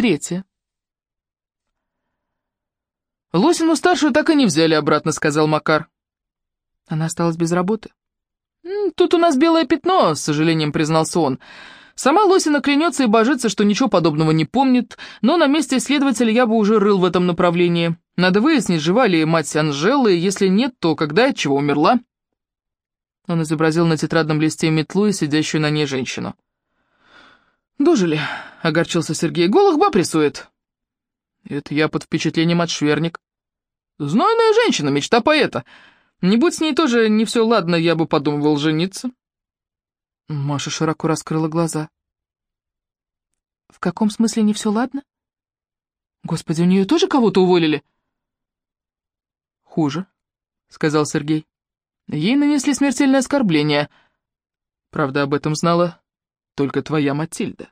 Третье. «Лосину-старшую так и не взяли обратно», — сказал Макар. Она осталась без работы. «Тут у нас белое пятно», — с сожалением признался он. «Сама Лосина клянется и божится, что ничего подобного не помнит, но на месте следователя я бы уже рыл в этом направлении. Надо выяснить, жива ли мать Анжелы, если нет, то когда и от чего умерла». Он изобразил на тетрадном листе метлу и сидящую на ней женщину. «Дожили», — огорчился Сергей, — «голых баб рисует». «Это я под впечатлением от шверник». «Знойная женщина, мечта поэта. Не будь с ней тоже не все ладно, я бы подумывал жениться». Маша широко раскрыла глаза. «В каком смысле не все ладно? Господи, у нее тоже кого-то уволили?» «Хуже», — сказал Сергей. Ей нанесли смертельное оскорбление. Правда, об этом знала только твоя Матильда.